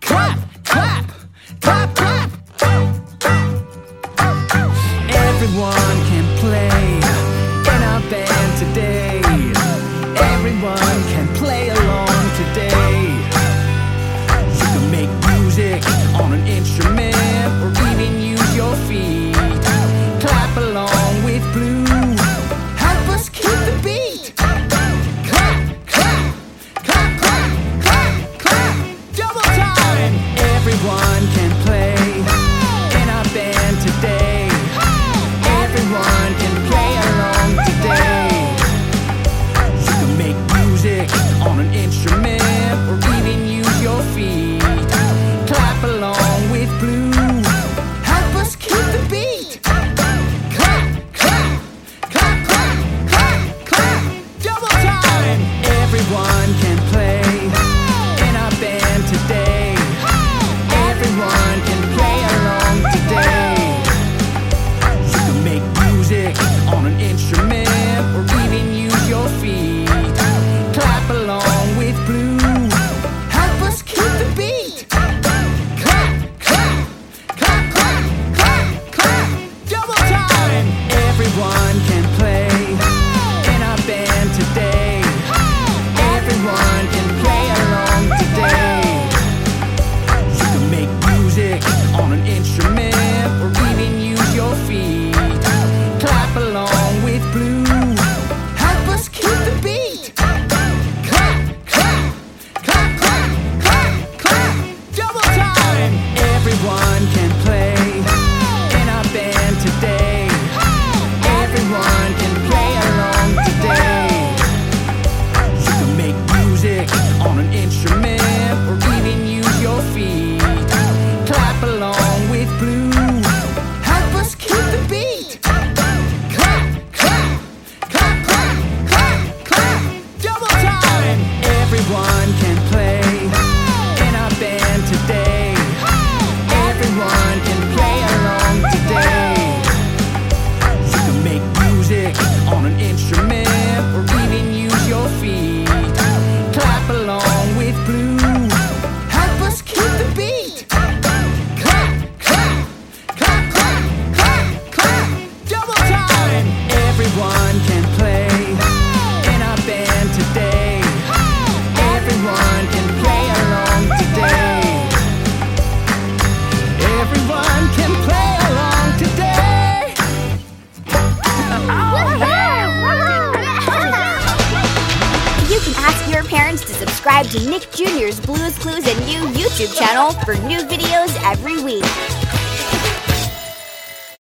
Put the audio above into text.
clap, clap, clap, clap. Everyone can play. subscribe to Nick Jr.'s Blues Clues and You YouTube channel for new videos every week.